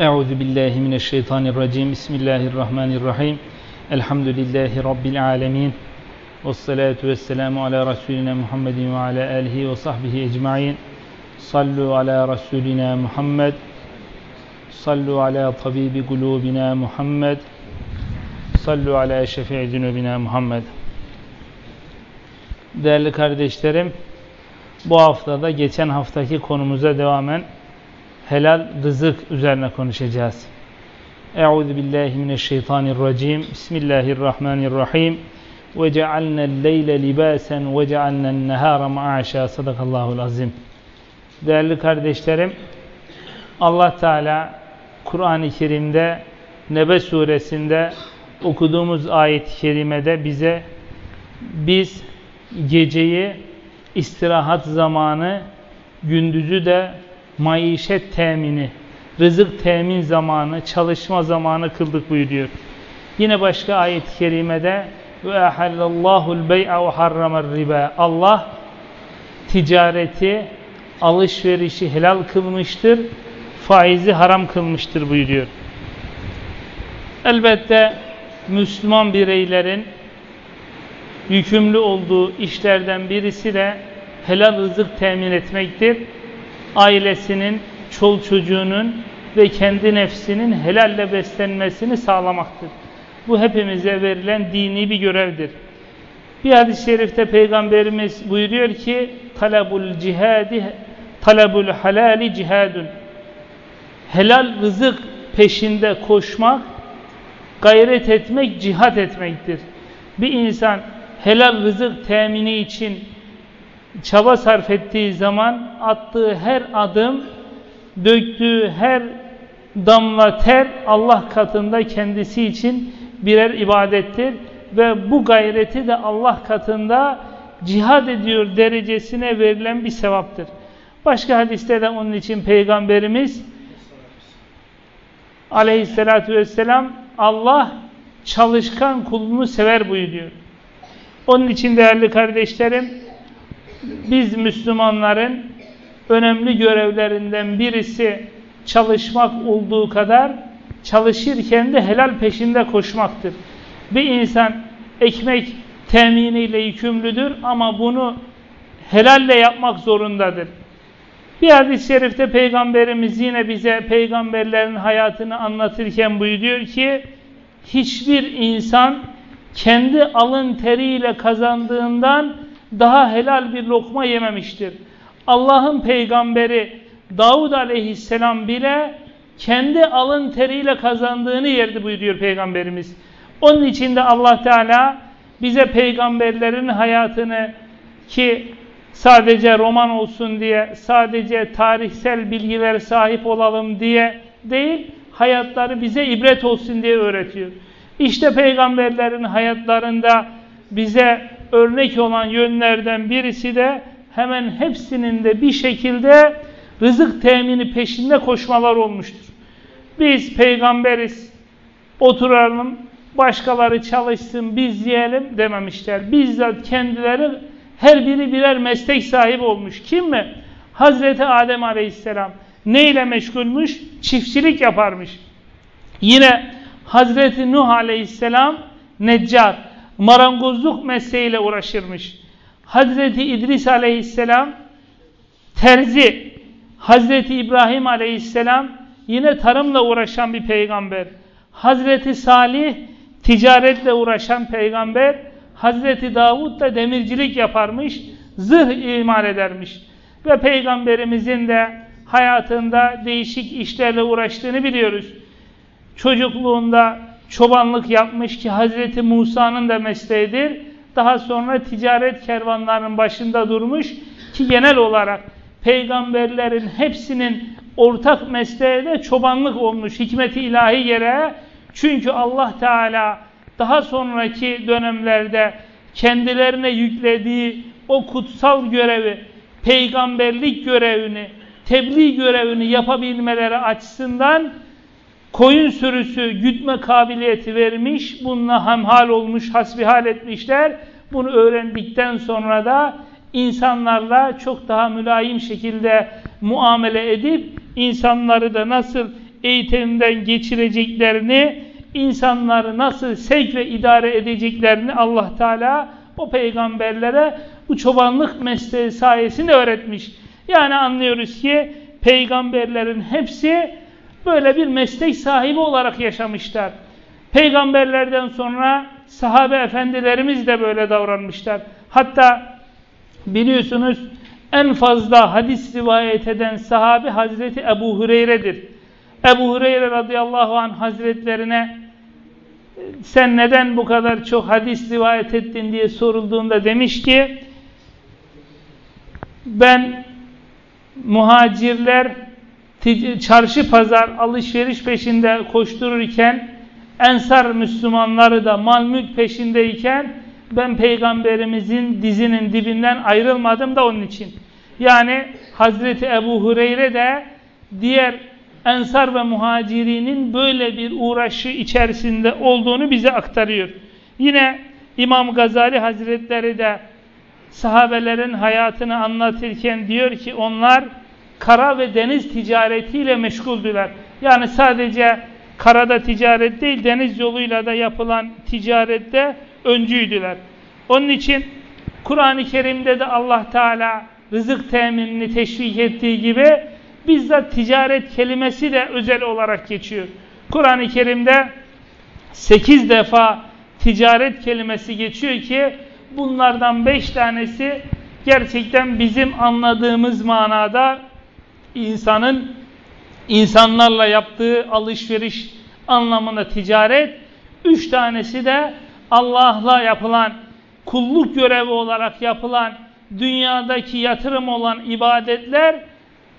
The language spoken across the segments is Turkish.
Euzu billahi mineşşeytanirracim. Bismillahirrahmanirrahim. Elhamdülillahi rabbil alamin. Ves salatu vesselamu ala resulina Muhammedin ve ala alihi ve sahbihi ecmaîn. Sallu ala rasulina Muhammed. Sallu ala tabibi kulubina Muhammed. Sallu ala şefii zunubina Muhammed. Değerli kardeşlerim, bu haftada geçen haftaki konumuza devamen helal rızık üzerine konuşacağız. Euzu billahi mineşşeytanirracim. Bismillahirrahmanirrahim. Ve cealnel leyle libasen ve cealnen nehara ma'aşa. Sadakallahul azim. Değerli kardeşlerim, Allah Teala Kur'an-ı Kerim'de Nebe suresinde okuduğumuz ayet-i kerimede bize biz geceyi istirahat zamanı, gündüzü de maişet temini, rızık temin zamanı, çalışma zamanı kıldık buyuruyor. Yine başka ayet-i kerimede ve ahallallahu'l bey'a ve riba. Allah ticareti, alışverişi helal kılmıştır, faizi haram kılmıştır buyuruyor. Elbette Müslüman bireylerin yükümlü olduğu işlerden birisi de helal rızık temin etmektir. Ailesinin, çol çocuğunun ve kendi nefsinin helalle beslenmesini sağlamaktır. Bu hepimize verilen dini bir görevdir. Bir hadis-i şerifte Peygamberimiz buyuruyor ki talabul cihadi talabul halali cihadun helal rızık peşinde koşmak gayret etmek cihat etmektir. Bir insan helal rızık temini için çaba sarf ettiği zaman attığı her adım, döktüğü her damla ter Allah katında kendisi için birer ibadettir ve bu gayreti de Allah katında cihad ediyor derecesine verilen bir sevaptır. Başka hadiste de onun için Peygamberimiz aleyhissalatü vesselam Allah çalışkan kulunu sever buyuruyor. Onun için değerli kardeşlerim biz Müslümanların önemli görevlerinden birisi çalışmak olduğu kadar çalışırken de helal peşinde koşmaktır. Bir insan ekmek teminiyle yükümlüdür ama bunu helalle yapmak zorundadır. Bir hadis-i şerifte Peygamberimiz yine bize peygamberlerin hayatını anlatırken buyuruyor ki hiçbir insan kendi alın teriyle kazandığından daha helal bir lokma yememiştir. Allah'ın peygamberi Davud aleyhisselam bile kendi alın teriyle kazandığını yerdi buyuruyor peygamberimiz. Onun için de Allah Teala bize peygamberlerin hayatını ki sadece roman olsun diye, sadece tarihsel bilgiler sahip olalım diye değil, hayatları bize ibret olsun diye öğretiyor. İşte peygamberlerin hayatlarında bize örnek olan yönlerden birisi de hemen hepsinin de bir şekilde rızık temini peşinde koşmalar olmuştur. Biz peygamberiz, oturalım, başkaları çalışsın, biz yiyelim dememişler. Bizzat kendileri her biri birer meslek sahibi olmuş. Kim mi? Hazreti Adem Aleyhisselam neyle meşgulmüş? Çiftçilik yaparmış. Yine Hazreti Nuh Aleyhisselam neccar, marangozluk mesleğiyle uğraşırmış. Hazreti İdris Aleyhisselam terzi, Hazreti İbrahim Aleyhisselam yine tarımla uğraşan bir peygamber. Hazreti Salih ticaretle uğraşan peygamber. Hazreti Davud da demircilik yaparmış, zırh imal edermiş. Ve peygamberimizin de hayatında değişik işlerle uğraştığını biliyoruz. Çocukluğunda çobanlık yapmış ki Hazreti Musa'nın da mesleğidir. Daha sonra ticaret kervanlarının başında durmuş ki genel olarak peygamberlerin hepsinin ortak mesleği de çobanlık olmuş hikmeti ilahi yere. Çünkü Allah Teala daha sonraki dönemlerde kendilerine yüklediği o kutsal görevi, peygamberlik görevini, tebliğ görevini yapabilmeleri açısından koyun sürüsü gütme kabiliyeti vermiş, bununla hemhal olmuş, hasbihal etmişler. Bunu öğrendikten sonra da insanlarla çok daha mülayim şekilde muamele edip insanları da nasıl eğitimden geçireceklerini, insanları nasıl sevk ve idare edeceklerini Allah Teala o peygamberlere bu çobanlık mesleği sayesinde öğretmiş. Yani anlıyoruz ki peygamberlerin hepsi böyle bir meslek sahibi olarak yaşamışlar. Peygamberlerden sonra sahabe efendilerimiz de böyle davranmışlar. Hatta biliyorsunuz en fazla hadis rivayet eden sahabi Hazreti Ebu Hureyre'dir. Ebu Hureyre radıyallahu anh hazretlerine sen neden bu kadar çok hadis rivayet ettin diye sorulduğunda demiş ki ben muhacirler çarşı pazar alışveriş peşinde koştururken ensar Müslümanları da mal mülk peşindeyken ben peygamberimizin dizinin dibinden ayrılmadım da onun için. Yani Hazreti Ebu Hureyre de diğer ensar ve muhacirinin böyle bir uğraşı içerisinde olduğunu bize aktarıyor. Yine İmam Gazali Hazretleri de sahabelerin hayatını anlatırken diyor ki onlar kara ve deniz ticaretiyle meşguldüler. Yani sadece karada ticaret değil deniz yoluyla da yapılan ticarette öncüydüler. Onun için Kur'an-ı Kerim'de de Allah Teala rızık teminini teşvik ettiği gibi bizzat ticaret kelimesi de özel olarak geçiyor. Kur'an-ı Kerim'de 8 defa ticaret kelimesi geçiyor ki bunlardan 5 tanesi gerçekten bizim anladığımız manada insanın insanlarla yaptığı alışveriş anlamında ticaret, 3 tanesi de Allah'la yapılan kulluk görevi olarak yapılan dünyadaki yatırım olan ibadetler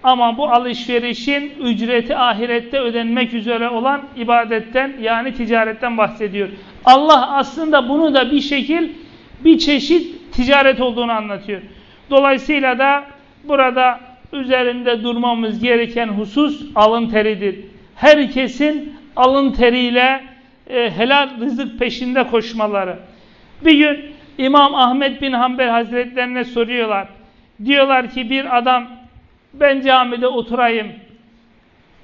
ama bu alışverişin ücreti ahirette ödenmek üzere olan ibadetten yani ticaretten bahsediyor. Allah aslında bunu da bir şekil bir çeşit ticaret olduğunu anlatıyor. Dolayısıyla da burada üzerinde durmamız gereken husus alın teridir. Herkesin alın teriyle e, helal rızık peşinde koşmaları. Bir gün İmam Ahmet bin Hanbel Hazretlerine soruyorlar. Diyorlar ki bir adam ben camide oturayım.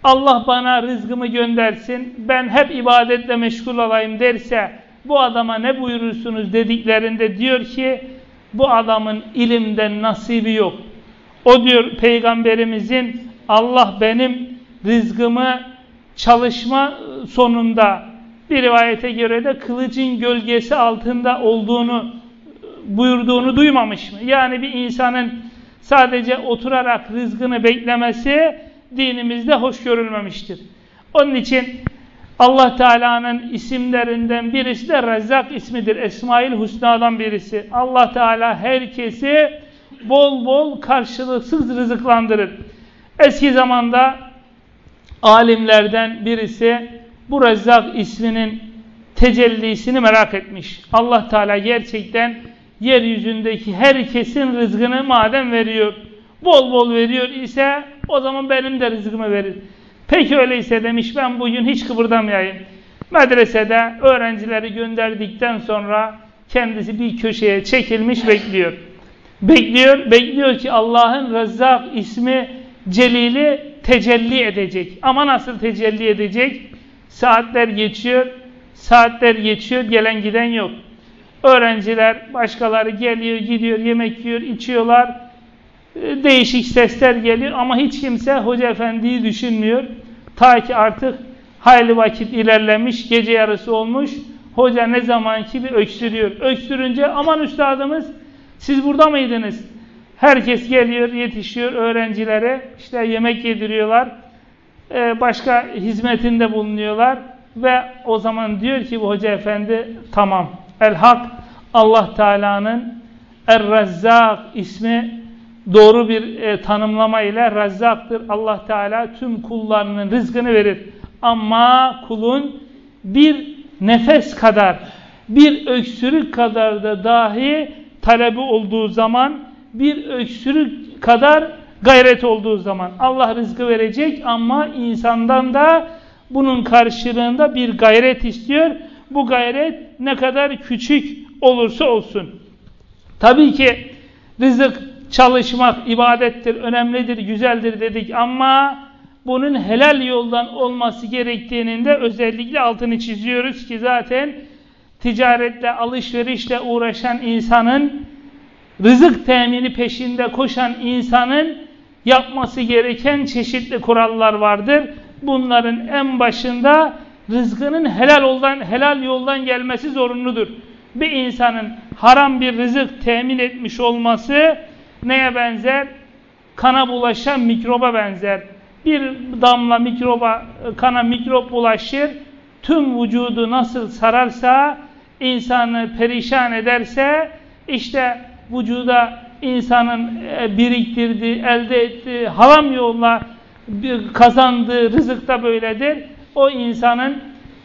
Allah bana rızkımı göndersin. Ben hep ibadetle meşgul olayım derse bu adama ne buyurursunuz dediklerinde diyor ki bu adamın ilimden nasibi yok. O diyor peygamberimizin Allah benim rızkımı çalışma sonunda bir rivayete göre de kılıcın gölgesi altında olduğunu buyurduğunu duymamış mı? Yani bir insanın sadece oturarak rızkını beklemesi dinimizde hoş görülmemiştir. Onun için Allah Teala'nın isimlerinden birisi de Rezzak ismidir. Esmail Hüsna'dan birisi. Allah Teala herkesi bol bol karşılıksız rızıklandırır. Eski zamanda alimlerden birisi bu Rezzak isminin tecellisini merak etmiş. Allah Teala gerçekten yeryüzündeki herkesin rızkını madem veriyor, bol bol veriyor ise o zaman benim de rızkımı verir. Peki öyleyse demiş ben bugün hiç kıpırdamayayım. Medresede öğrencileri gönderdikten sonra kendisi bir köşeye çekilmiş bekliyor. Bekliyor, bekliyor ki Allah'ın Rezzak ismi Celil'i tecelli edecek. Ama nasıl tecelli edecek? Saatler geçiyor, saatler geçiyor, gelen giden yok. Öğrenciler, başkaları geliyor, gidiyor, yemek yiyor, içiyorlar. Ee, değişik sesler geliyor ama hiç kimse Hoca Efendi'yi düşünmüyor. Ta ki artık hayli vakit ilerlemiş, gece yarısı olmuş. Hoca ne zamanki bir öksürüyor. Öksürünce aman üstadımız siz burada mıydınız? Herkes geliyor, yetişiyor öğrencilere. işte yemek yediriyorlar. Ee, başka hizmetinde bulunuyorlar. Ve o zaman diyor ki bu hoca efendi tamam. El Hak Allah Teala'nın Er-Rezzak ismi doğru bir e, tanımlama ile Rezzak'tır. Allah Teala tüm kullarının rızkını verir. Ama kulun bir nefes kadar, bir öksürük kadar da dahi talebi olduğu zaman, bir öksürük kadar gayret olduğu zaman Allah rızkı verecek ama insandan da bunun karşılığında bir gayret istiyor. Bu gayret ne kadar küçük olursa olsun. Tabii ki rızık çalışmak ibadettir, önemlidir, güzeldir dedik ama bunun helal yoldan olması gerektiğinin de özellikle altını çiziyoruz ki zaten ticaretle, alışverişle uğraşan insanın, rızık temini peşinde koşan insanın yapması gereken çeşitli kurallar vardır. Bunların en başında rızkının helal yoldan, helal yoldan gelmesi zorunludur. Bir insanın haram bir rızık temin etmiş olması neye benzer? Kana bulaşan mikroba benzer. Bir damla mikroba, kana mikrop bulaşır, tüm vücudu nasıl sararsa, insanı perişan ederse, işte vücuda insanın e, biriktirdiği, elde ettiği, haram yolla kazandığı rızık da böyledir. O insanın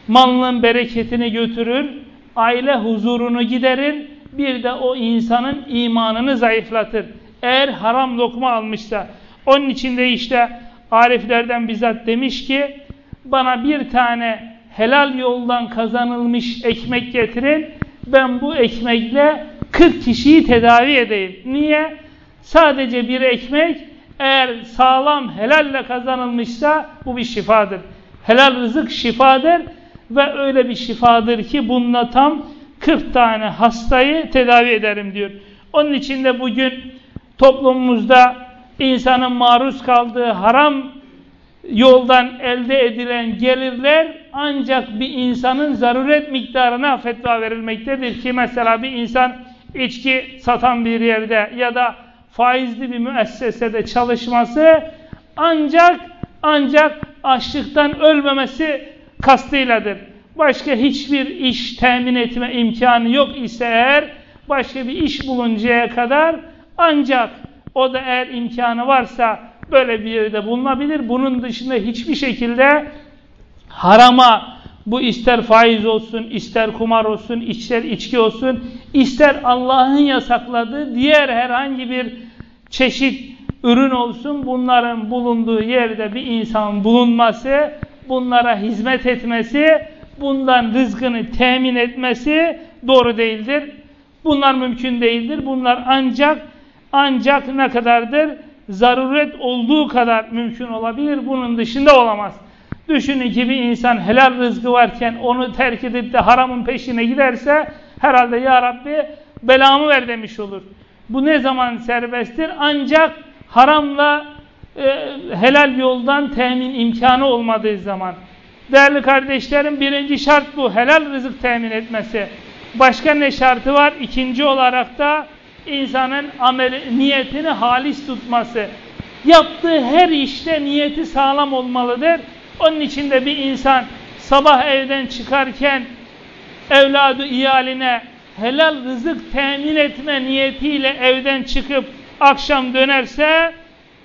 malının bereketini götürür, aile huzurunu giderir, bir de o insanın imanını zayıflatır. Eğer haram lokma almışsa. Onun için de işte Ariflerden bizzat demiş ki, bana bir tane helal yoldan kazanılmış ekmek getirin, ben bu ekmekle 40 kişiyi tedavi edeyim. Niye? Sadece bir ekmek eğer sağlam helalle kazanılmışsa bu bir şifadır. Helal rızık şifadır ve öyle bir şifadır ki bununla tam 40 tane hastayı tedavi ederim diyor. Onun için de bugün toplumumuzda insanın maruz kaldığı haram yoldan elde edilen gelirler ancak bir insanın zaruret miktarına fetva verilmektedir ki mesela bir insan içki satan bir yerde ya da faizli bir müessesede çalışması ancak ancak açlıktan ölmemesi kastıyladır. Başka hiçbir iş temin etme imkanı yok ise eğer başka bir iş buluncaya kadar ancak o da eğer imkanı varsa böyle bir yerde bulunabilir. Bunun dışında hiçbir şekilde harama bu ister faiz olsun, ister kumar olsun, ister içki olsun, ister Allah'ın yasakladığı diğer herhangi bir çeşit ürün olsun bunların bulunduğu yerde bir insan bulunması, bunlara hizmet etmesi, bundan rızkını temin etmesi doğru değildir. Bunlar mümkün değildir. Bunlar ancak ancak ne kadardır? Zaruret olduğu kadar mümkün olabilir. Bunun dışında olamaz. Düşünün ki bir insan helal rızkı varken onu terk edip de haramın peşine giderse herhalde ya Rabbi belamı ver demiş olur. Bu ne zaman serbesttir? Ancak haramla e, helal yoldan temin imkanı olmadığı zaman. Değerli kardeşlerim birinci şart bu. Helal rızık temin etmesi. Başka ne şartı var? İkinci olarak da insanın ameli, niyetini halis tutması. Yaptığı her işte niyeti sağlam olmalıdır. Onun için de bir insan sabah evden çıkarken evladı iyaline helal rızık temin etme niyetiyle evden çıkıp akşam dönerse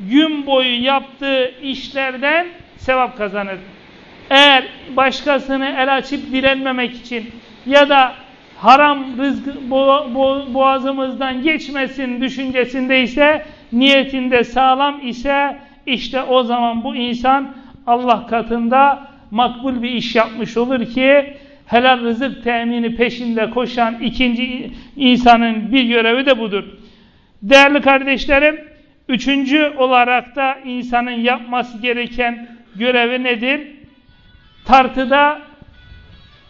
gün boyu yaptığı işlerden sevap kazanır. Eğer başkasını el açıp dilenmemek için ya da haram rızkı boğazımızdan geçmesin düşüncesindeyse, niyetinde sağlam ise işte o zaman bu insan Allah katında makbul bir iş yapmış olur ki helal rızık temini peşinde koşan ikinci insanın bir görevi de budur. Değerli kardeşlerim, üçüncü olarak da insanın yapması gereken görevi nedir? Tartıda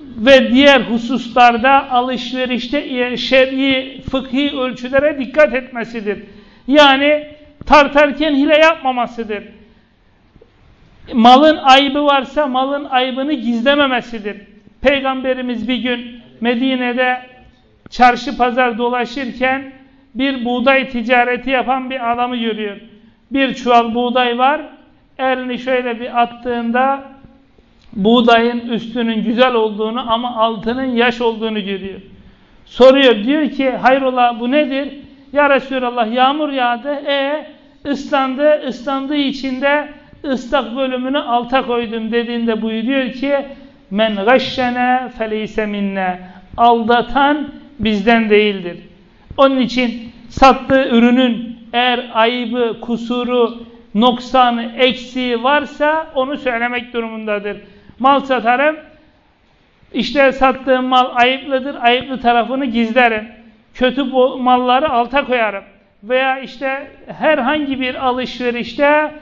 ve diğer hususlarda alışverişte şer'i, fıkhi ölçülere dikkat etmesidir. Yani tartarken hile yapmamasıdır. Malın ayıbı varsa malın ayıbını gizlememesidir. Peygamberimiz bir gün Medine'de çarşı pazar dolaşırken bir buğday ticareti yapan bir adamı görüyor. Bir çuval buğday var. Elini şöyle bir attığında buğdayın üstünün güzel olduğunu ama altının yaş olduğunu görüyor. Soruyor diyor ki hayrola bu nedir? Ya Resulallah yağmur yağdı. E ıslandı. ıslandığı içinde ıslak bölümünü alta koydum dediğinde buyuruyor ki men gashşene feleyse minne aldatan bizden değildir. Onun için sattığı ürünün eğer ayıbı, kusuru, noksanı, eksiği varsa onu söylemek durumundadır. Mal satarım, işte sattığım mal ayıplıdır, ayıplı tarafını gizlerim. Kötü malları alta koyarım. Veya işte herhangi bir alışverişte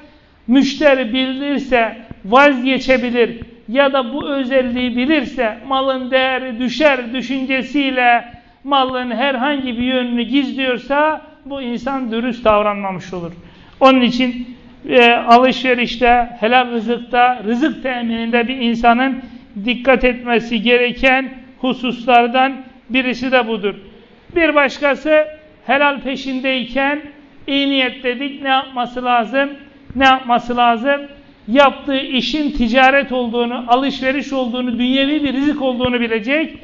müşteri bilirse vazgeçebilir ya da bu özelliği bilirse malın değeri düşer düşüncesiyle malın herhangi bir yönünü gizliyorsa bu insan dürüst davranmamış olur. Onun için e, alışverişte, helal rızıkta, rızık temininde bir insanın dikkat etmesi gereken hususlardan birisi de budur. Bir başkası helal peşindeyken iyi niyet dedik ne yapması lazım? Ne yapması lazım? Yaptığı işin ticaret olduğunu, alışveriş olduğunu, dünyevi bir rizik olduğunu bilecek.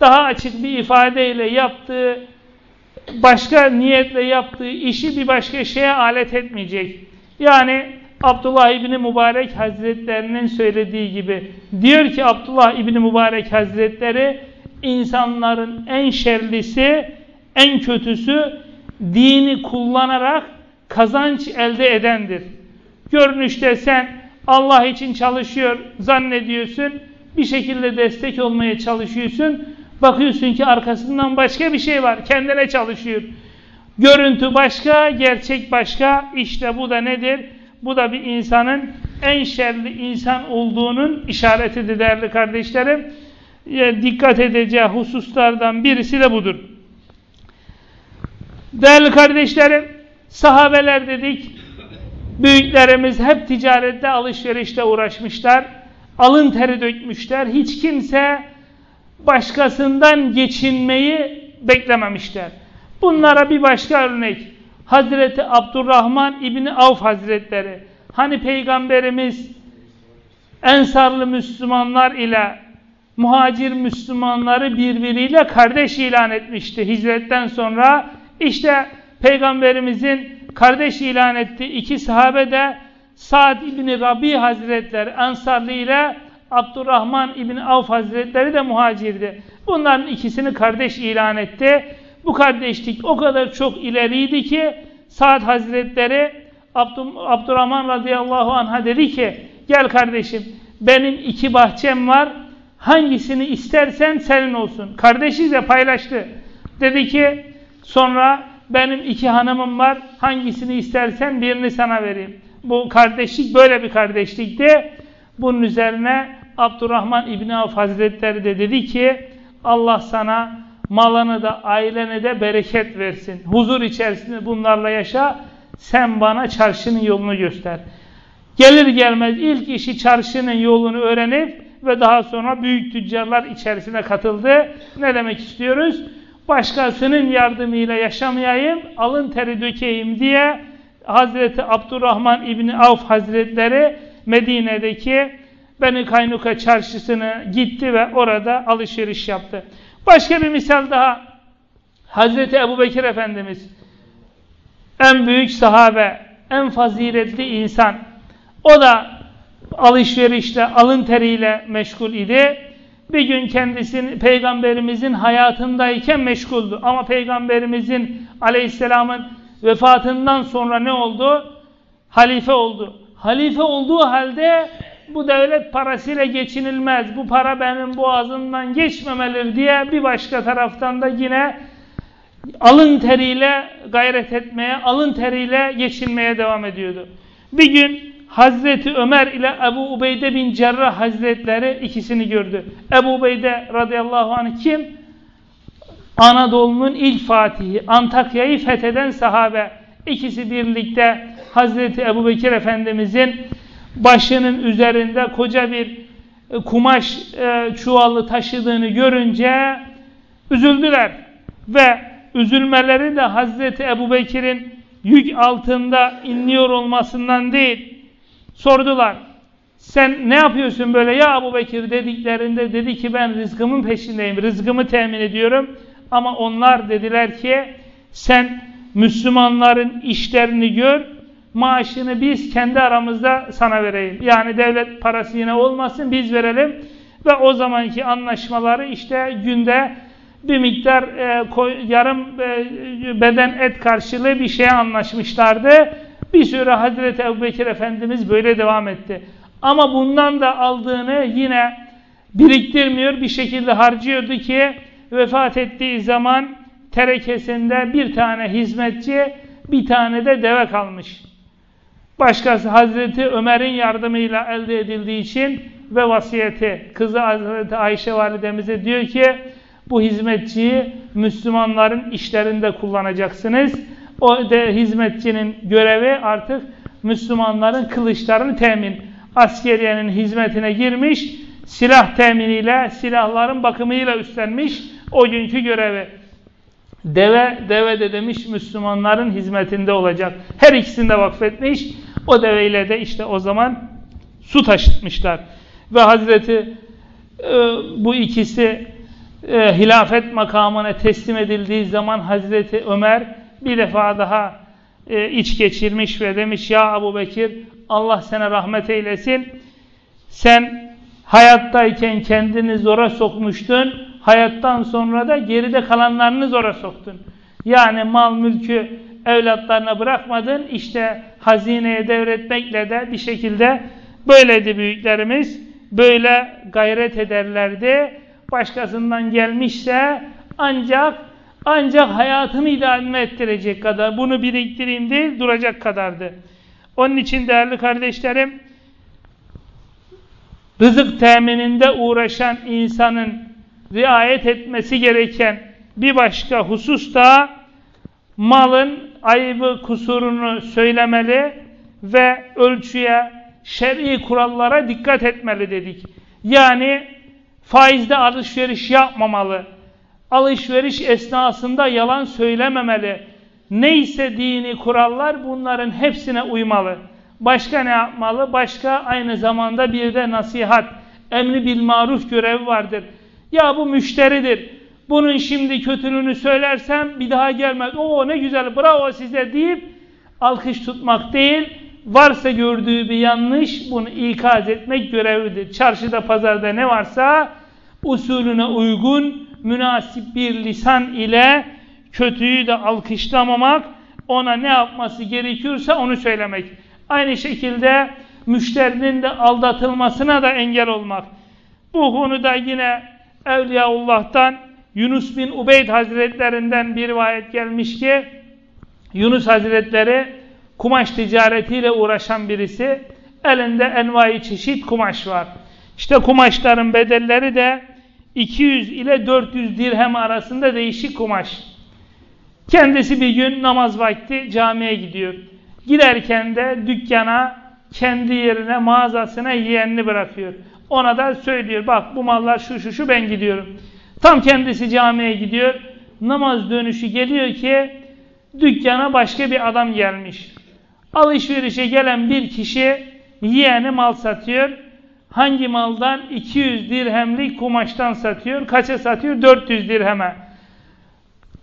Daha açık bir ifadeyle yaptığı, başka niyetle yaptığı işi bir başka şeye alet etmeyecek. Yani Abdullah İbni Mübarek Hazretlerinin söylediği gibi diyor ki Abdullah İbni Mübarek Hazretleri insanların en şerlisi, en kötüsü dini kullanarak kazanç elde edendir. Görünüşte sen Allah için çalışıyor zannediyorsun, bir şekilde destek olmaya çalışıyorsun, bakıyorsun ki arkasından başka bir şey var, kendine çalışıyor. Görüntü başka, gerçek başka, işte bu da nedir? Bu da bir insanın en şerli insan olduğunun işaretidir değerli kardeşlerim. Dikkat edeceği hususlardan birisi de budur. Değerli kardeşlerim, sahabeler dedik, büyüklerimiz hep ticarette, alışverişte uğraşmışlar, alın teri dökmüşler, hiç kimse başkasından geçinmeyi beklememişler. Bunlara bir başka örnek, Hazreti Abdurrahman İbni Avf Hazretleri, hani Peygamberimiz Ensarlı Müslümanlar ile muhacir Müslümanları birbiriyle kardeş ilan etmişti hicretten sonra. İşte Peygamberimizin kardeş ilan ettiği iki sahabe de Sa'd İbni Rabi Hazretleri Ensarlı ile Abdurrahman İbni Avf Hazretleri de muhacirdi. Bunların ikisini kardeş ilan etti. Bu kardeşlik o kadar çok ileriydi ki Sa'd Hazretleri Abdurrahman radıyallahu anh'a dedi ki gel kardeşim benim iki bahçem var hangisini istersen senin olsun. Kardeşiyle paylaştı. Dedi ki sonra benim iki hanımım var hangisini istersen birini sana vereyim. Bu kardeşlik böyle bir kardeşlikti. Bunun üzerine Abdurrahman İbni Avf Hazretleri de dedi ki Allah sana malını da ailene de bereket versin. Huzur içerisinde bunlarla yaşa. Sen bana çarşının yolunu göster. Gelir gelmez ilk işi çarşının yolunu öğrenip ve daha sonra büyük tüccarlar içerisine katıldı. Ne demek istiyoruz? Başkasının yardımıyla yaşamayayım, alın teri dökeyim diye Hazreti Abdurrahman İbni Avf Hazretleri Medine'deki Beni Kaynuka çarşısına gitti ve orada alışveriş yaptı. Başka bir misal daha. Hazreti Ebu Bekir Efendimiz en büyük sahabe, en faziletli insan. O da alışverişle, alın teriyle meşgul idi. Bir gün kendisini peygamberimizin hayatındayken meşguldü. Ama peygamberimizin aleyhisselamın vefatından sonra ne oldu? Halife oldu. Halife olduğu halde bu devlet parasıyla geçinilmez, bu para benim boğazımdan geçmemelir diye bir başka taraftan da yine alın teriyle gayret etmeye, alın teriyle geçinmeye devam ediyordu. Bir gün Hazreti Ömer ile Ebu Ubeyde bin Cerrah Hazretleri ikisini gördü. Ebu Ubeyde radıyallahu anh kim? Anadolu'nun ilk fatihi, Antakya'yı fetheden sahabe. İkisi birlikte Hazreti Ebu Bekir Efendimizin başının üzerinde koca bir e, kumaş e, çuvalı taşıdığını görünce üzüldüler. Ve üzülmeleri de Hazreti Ebu Bekir'in yük altında inliyor olmasından değil. Sordular. Sen ne yapıyorsun böyle ya Ebu Bekir dediklerinde dedi ki ben rızkımın peşindeyim. Rızkımı temin ediyorum. Ama onlar dediler ki sen Müslümanların işlerini gör maaşını biz kendi aramızda sana vereyim. Yani devlet parası yine olmasın biz verelim ve o zamanki anlaşmaları işte günde bir miktar e, koy, yarım e, beden et karşılığı bir şeye anlaşmışlardı. Bir süre Hazreti Ebubekir Efendimiz böyle devam etti. Ama bundan da aldığını yine biriktirmiyor bir şekilde harcıyordu ki vefat ettiği zaman terekesinde bir tane hizmetçi bir tane de deve kalmış. Başkası Hazreti Ömer'in yardımıyla elde edildiği için ve vasiyeti kızı Hazreti Ayşe validemize diyor ki bu hizmetçiyi Müslümanların işlerinde kullanacaksınız. O de hizmetçinin görevi artık Müslümanların kılıçlarını temin. Askeriyenin hizmetine girmiş, silah teminiyle, silahların bakımıyla üstlenmiş o günkü görevi. Deve, deve de demiş Müslümanların hizmetinde olacak. Her ikisini de vakfetmiş. O deveyle de işte o zaman su taşıtmışlar. Ve Hazreti e, bu ikisi e, hilafet makamına teslim edildiği zaman Hazreti Ömer bir defa daha e, iç geçirmiş ve demiş ya Ebu Bekir Allah sana rahmet eylesin. Sen hayattayken kendini zora sokmuştun. Hayattan sonra da geride kalanlarını zora soktun. Yani mal mülkü evlatlarına bırakmadın. İşte hazineye devretmekle de bir şekilde böyleydi büyüklerimiz. Böyle gayret ederlerdi. Başkasından gelmişse ancak ancak hayatımı idame ettirecek kadar bunu biriktireyim değil duracak kadardı. Onun için değerli kardeşlerim rızık temininde uğraşan insanın riayet etmesi gereken bir başka husus da malın ayıbı kusurunu söylemeli ve ölçüye şer'i kurallara dikkat etmeli dedik. Yani faizde alışveriş yapmamalı. Alışveriş esnasında yalan söylememeli. Neyse dini kurallar bunların hepsine uymalı. Başka ne yapmalı? Başka aynı zamanda bir de nasihat, emri bil maruf görevi vardır. Ya bu müşteridir. Bunun şimdi kötülüğünü söylersem bir daha gelmez. Oo ne güzel bravo size deyip alkış tutmak değil, varsa gördüğü bir yanlış bunu ikaz etmek görevidir. Çarşıda pazarda ne varsa usulüne uygun münasip bir lisan ile kötüyü de alkışlamamak, ona ne yapması gerekiyorsa onu söylemek. Aynı şekilde müşterinin de aldatılmasına da engel olmak. Bu konuda yine Evliyaullah'tan Yunus bin Ubeyd Hazretlerinden bir rivayet gelmiş ki Yunus Hazretleri kumaş ticaretiyle uğraşan birisi elinde envai çeşit kumaş var. İşte kumaşların bedelleri de 200 ile 400 dirhem arasında değişik kumaş. Kendisi bir gün namaz vakti camiye gidiyor. Giderken de dükkana kendi yerine mağazasına yeğenini bırakıyor. Ona da söylüyor bak bu mallar şu şu şu ben gidiyorum. Tam kendisi camiye gidiyor. Namaz dönüşü geliyor ki dükkana başka bir adam gelmiş. Alışverişe gelen bir kişi yeğeni mal satıyor. Hangi maldan? 200 dirhemlik kumaştan satıyor. Kaça satıyor? 400 dirheme.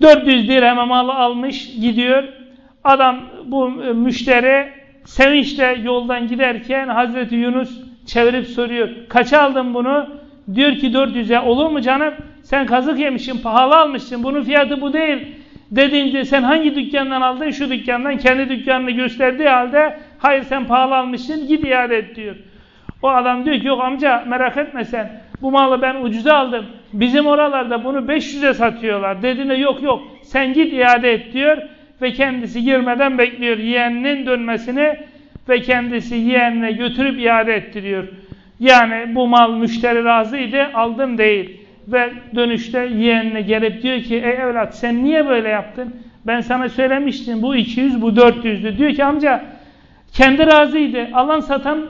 400 dirheme malı almış gidiyor. Adam bu müşteri sevinçle yoldan giderken Hazreti Yunus çevirip soruyor. Kaça aldın bunu? Diyor ki 400'e. Olur mu canım? Sen kazık yemişsin, pahalı almışsın. Bunun fiyatı bu değil. Dediğince sen hangi dükkandan aldın? Şu dükkandan. Kendi dükkanını gösterdiği halde hayır sen pahalı almışsın git iade et diyor. O adam diyor ki yok amca merak etme sen. Bu malı ben ucuza aldım. Bizim oralarda bunu 500'e satıyorlar. Dediğinde yok yok sen git iade et diyor. Ve kendisi girmeden bekliyor yeğeninin dönmesini ve kendisi yeğenine götürüp iade ettiriyor. Yani bu mal müşteri razıydı aldım değil. Ve dönüşte yeğenine gelip diyor ki ey evlat sen niye böyle yaptın? Ben sana söylemiştim bu 200 bu 400'dü. Diyor ki amca kendi razıydı. Alan satan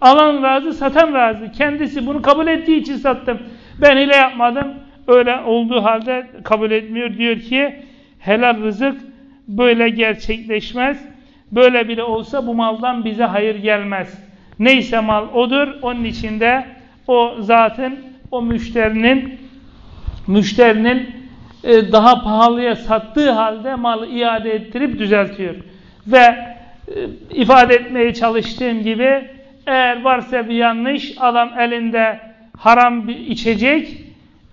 alan razı satan razı. Kendisi bunu kabul ettiği için sattım. Ben hile yapmadım. Öyle olduğu halde kabul etmiyor. Diyor ki helal rızık böyle gerçekleşmez. Böyle bile olsa bu maldan bize hayır gelmez. Neyse mal odur. Onun içinde o zatın, o müşterinin müşterinin e, daha pahalıya sattığı halde malı iade ettirip düzeltiyor. Ve e, ifade etmeye çalıştığım gibi eğer varsa bir yanlış adam elinde haram bir içecek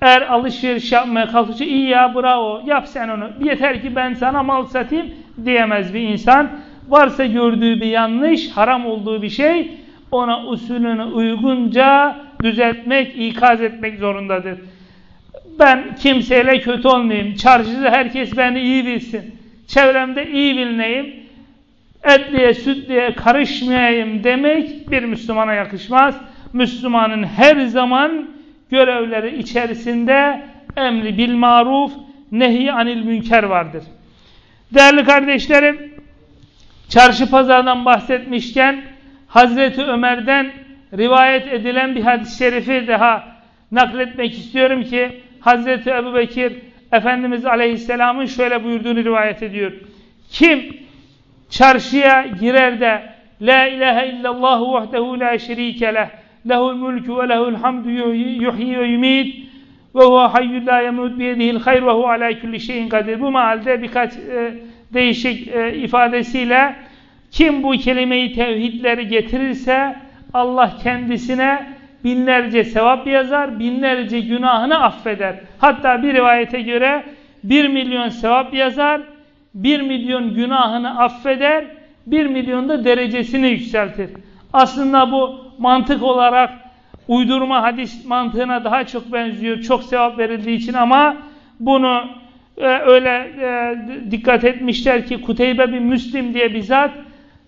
eğer alışveriş yapmaya kalkışsa iyi ya bravo yap sen onu yeter ki ben sana mal satayım diyemez bir insan. Varsa gördüğü bir yanlış haram olduğu bir şey ona usulünü uygunca düzeltmek, ikaz etmek zorundadır. Ben kimseyle kötü olmayayım. Çarşıda herkes beni iyi bilsin. Çevremde iyi bilineyim. etliye sütliye karışmayayım demek bir Müslümana yakışmaz. Müslümanın her zaman görevleri içerisinde emri bil maruf, nehi anil münker vardır. Değerli kardeşlerim, çarşı pazardan bahsetmişken Hazreti Ömer'den rivayet edilen bir hadis-i şerifi daha nakletmek istiyorum ki Hazreti Ebu Bekir Efendimiz Aleyhisselam'ın şöyle buyurduğunu rivayet ediyor. Kim çarşıya girer de La ilahe illallah vahdehu la şerike leh lehul mulku ve lehul hamdu yuhyi ve yumit ve huve hayyul la yemut biyedihil hayr ve huve ala kulli şeyin kadir. Bu mahalde birkaç e, değişik e, ifadesiyle kim bu kelimeyi tevhidleri getirirse Allah kendisine binlerce sevap yazar, binlerce günahını affeder. Hatta bir rivayete göre bir milyon sevap yazar, bir milyon günahını affeder, bir milyon da derecesini yükseltir. Aslında bu mantık olarak uydurma hadis mantığına daha çok benziyor. Çok sevap verildiği için ama bunu e, öyle e, dikkat etmişler ki Kuteybe bin Müslim diye bir zat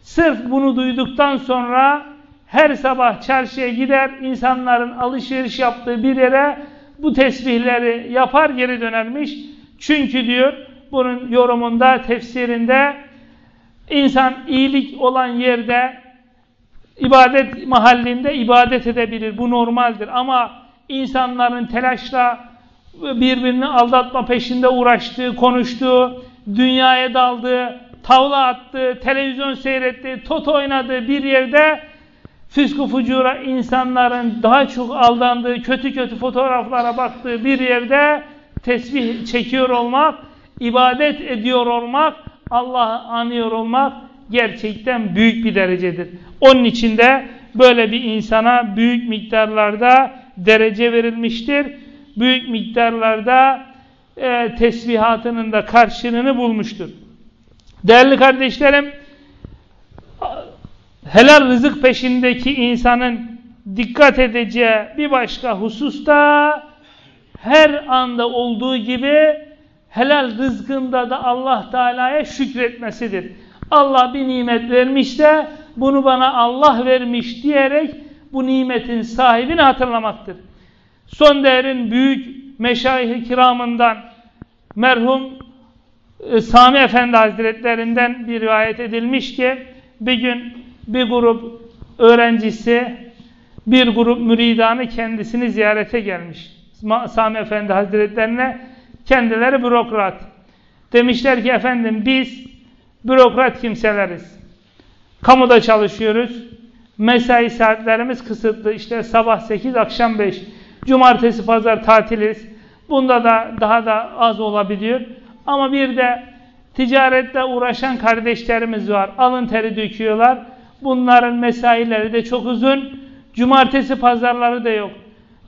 sırf bunu duyduktan sonra her sabah çarşıya gider insanların alışveriş yaptığı bir yere bu tesbihleri yapar geri dönermiş. Çünkü diyor bunun yorumunda tefsirinde insan iyilik olan yerde ibadet mahallinde ibadet edebilir. Bu normaldir ama insanların telaşla birbirini aldatma peşinde uğraştığı, konuştuğu, dünyaya daldığı, tavla attığı, televizyon seyrettiği, tot oynadığı bir yerde fıskı fucura insanların daha çok aldandığı, kötü kötü fotoğraflara baktığı bir yerde tesbih çekiyor olmak, ibadet ediyor olmak, Allah'ı anıyor olmak gerçekten büyük bir derecedir. Onun için de böyle bir insana büyük miktarlarda derece verilmiştir. Büyük miktarlarda e, tesbihatının da karşılığını bulmuştur. Değerli kardeşlerim, helal rızık peşindeki insanın dikkat edeceği bir başka hususta her anda olduğu gibi helal rızkında da Allah Teala'ya şükretmesidir. Allah bir nimet vermiş de bunu bana Allah vermiş diyerek bu nimetin sahibini hatırlamaktır. Son değerin büyük meşayih kiramından merhum e, Sami Efendi Hazretlerinden bir rivayet edilmiş ki bir gün bir grup öğrencisi bir grup müridanı kendisini ziyarete gelmiş. Sami Efendi Hazretlerine kendileri bürokrat. Demişler ki efendim biz bürokrat kimseleriz. Kamuda çalışıyoruz. Mesai saatlerimiz kısıtlı. İşte sabah 8, akşam 5. Cumartesi, pazar tatiliz. Bunda da daha da az olabiliyor. Ama bir de ticaretle uğraşan kardeşlerimiz var. Alın teri döküyorlar. Bunların mesaileri de çok uzun. Cumartesi pazarları da yok.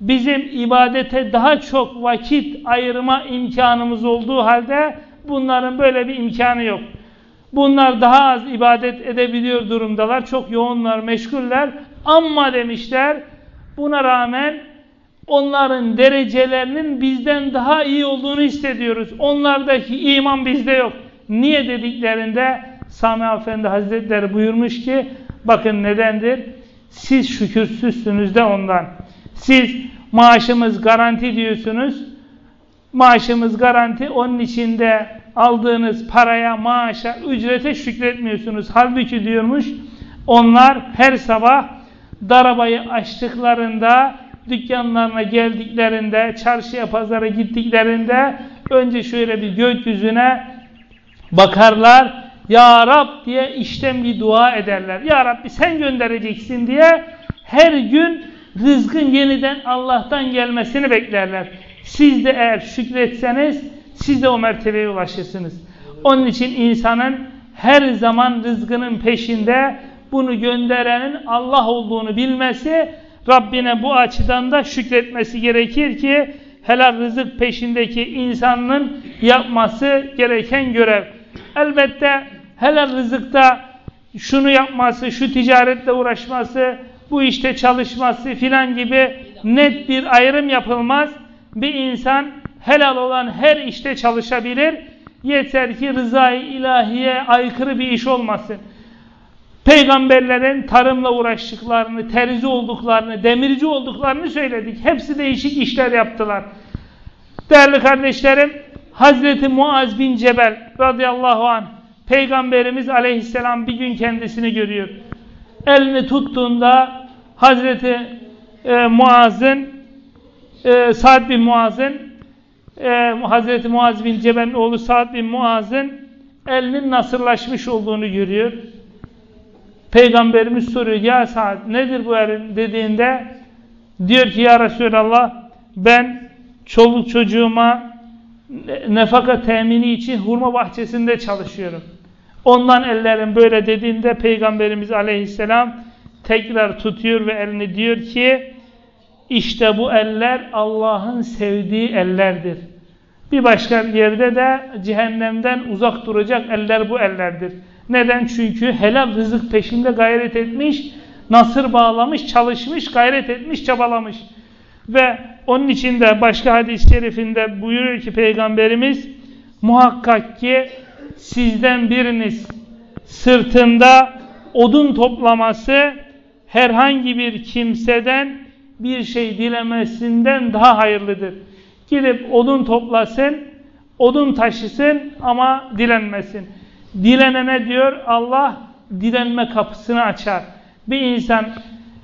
Bizim ibadete daha çok vakit ayırma imkanımız olduğu halde bunların böyle bir imkanı yok. Bunlar daha az ibadet edebiliyor durumdalar. Çok yoğunlar, meşguller. Ama demişler buna rağmen onların derecelerinin bizden daha iyi olduğunu hissediyoruz. Onlardaki iman bizde yok. Niye dediklerinde Sami Efendi Hazretleri buyurmuş ki bakın nedendir? Siz şükürsüzsünüz de ondan. Siz maaşımız garanti diyorsunuz. Maaşımız garanti onun içinde aldığınız paraya, maaşa, ücrete şükretmiyorsunuz. Halbuki diyormuş onlar her sabah darabayı açtıklarında, dükkanlarına geldiklerinde, çarşıya pazara gittiklerinde önce şöyle bir gökyüzüne bakarlar. Ya Rab diye işten bir dua ederler. Ya Rabbi sen göndereceksin diye her gün rızkın yeniden Allah'tan gelmesini beklerler. Siz de eğer şükretseniz siz de o mertebeye ulaşırsınız. Onun için insanın her zaman rızkının peşinde bunu gönderenin Allah olduğunu bilmesi, Rabbine bu açıdan da şükretmesi gerekir ki helal rızık peşindeki insanın yapması gereken görev. Elbette helal rızıkta şunu yapması, şu ticaretle uğraşması, bu işte çalışması filan gibi net bir ayrım yapılmaz. Bir insan helal olan her işte çalışabilir. Yeter ki rızayı ilahiye aykırı bir iş olmasın. Peygamberlerin tarımla uğraştıklarını, terzi olduklarını, demirci olduklarını söyledik. Hepsi değişik işler yaptılar. Değerli kardeşlerim, Hazreti Muaz bin Cebel radıyallahu anh, Peygamberimiz aleyhisselam bir gün kendisini görüyor. Elini tuttuğunda Hazreti e, Muaz'ın, e, Sa'd bin Muaz'ın, e, Hazreti Muaz bin Cebel'in oğlu Sa'd bin Muaz'ın elinin nasırlaşmış olduğunu görüyor. Peygamberimiz soruyor ya Sa'd nedir bu elin dediğinde diyor ki ya Resulallah ben çoluk çocuğuma nefaka temini için hurma bahçesinde çalışıyorum. Ondan ellerim böyle dediğinde Peygamberimiz aleyhisselam tekrar tutuyor ve elini diyor ki işte bu eller Allah'ın sevdiği ellerdir. Bir başka yerde de cehennemden uzak duracak eller bu ellerdir. Neden? Çünkü helal rızık peşinde gayret etmiş, nasır bağlamış, çalışmış, gayret etmiş, çabalamış. Ve onun için de başka hadis-i şerifinde buyuruyor ki Peygamberimiz muhakkak ki sizden biriniz sırtında odun toplaması herhangi bir kimseden bir şey dilemesinden daha hayırlıdır. Gidip odun toplasın, odun taşısın ama dilenmesin. Dilenene diyor Allah dilenme kapısını açar. Bir insan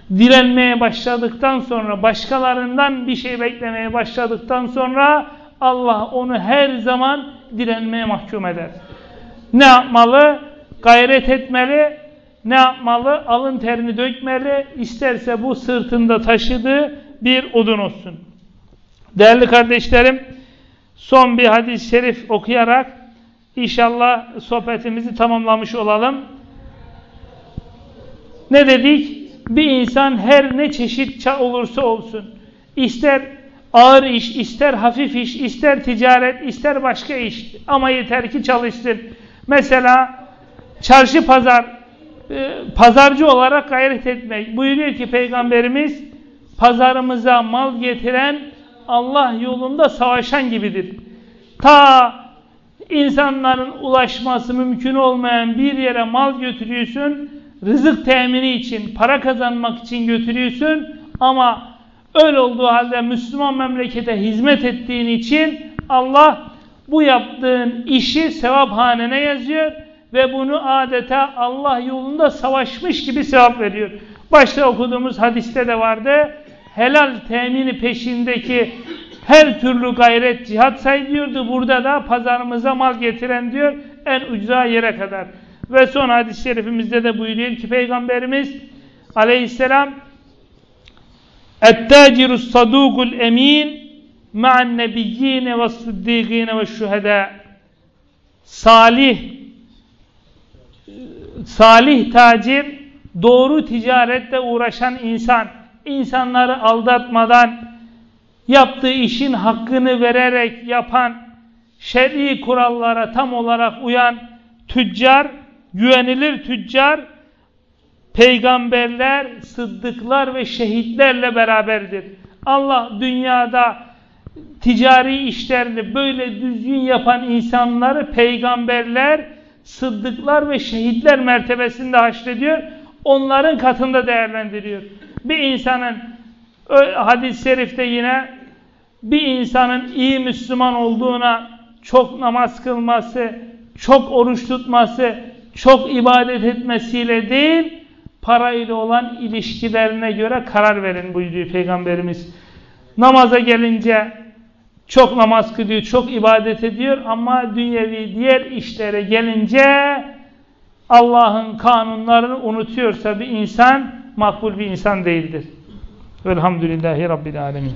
dilenmeye başladıktan sonra başkalarından bir şey beklemeye başladıktan sonra Allah onu her zaman dilenmeye mahkum eder. Ne yapmalı? Gayret etmeli. Ne yapmalı? Alın terini dökmeli. İsterse bu sırtında taşıdığı bir odun olsun. Değerli kardeşlerim, son bir hadis-i şerif okuyarak inşallah sohbetimizi tamamlamış olalım. Ne dedik? Bir insan her ne çeşit olursa olsun, ister ağır iş, ister hafif iş, ister ticaret, ister başka iş ama yeter ki çalışsın. Mesela çarşı pazar, e, pazarcı olarak gayret etmek. Buyuruyor ki Peygamberimiz, pazarımıza mal getiren Allah yolunda savaşan gibidir. Ta insanların ulaşması mümkün olmayan bir yere mal götürüyorsun, rızık temini için, para kazanmak için götürüyorsun ama öyle olduğu halde Müslüman memlekete hizmet ettiğin için Allah bu yaptığın işi sevap hanene yazıyor ve bunu adeta Allah yolunda savaşmış gibi sevap veriyor. Başta okuduğumuz hadiste de vardı. Helal temini peşindeki her türlü gayret cihat say diyordu. Burada da pazarımıza mal getiren diyor en ucuza yere kadar. Ve son hadis-i şerifimizde de buyuruyor ki Peygamberimiz aleyhisselam اَتَّاجِرُ الصَّدُوقُ الْاَم۪ينَ مَعَ النَّبِيِّينَ وَالصُّدِّيقِينَ وَالشُّهَدَى Salih salih tacir doğru ticarette uğraşan insan insanları aldatmadan yaptığı işin hakkını vererek yapan şer'i kurallara tam olarak uyan tüccar güvenilir tüccar peygamberler, sıddıklar ve şehitlerle beraberdir. Allah dünyada ticari işlerini böyle düzgün yapan insanları peygamberler, sıddıklar ve şehitler mertebesinde haşrediyor. Onların katında değerlendiriyor. Bir insanın hadis-i şerifte yine bir insanın iyi Müslüman olduğuna çok namaz kılması, çok oruç tutması, çok ibadet etmesiyle değil, parayla olan ilişkilerine göre karar verin buyuruyor Peygamberimiz. Namaza gelince çok namaz kılıyor, çok ibadet ediyor ama dünyevi diğer işlere gelince Allah'ın kanunlarını unutuyorsa bir insan makbul bir insan değildir. Velhamdülillahi Rabbil Alemin.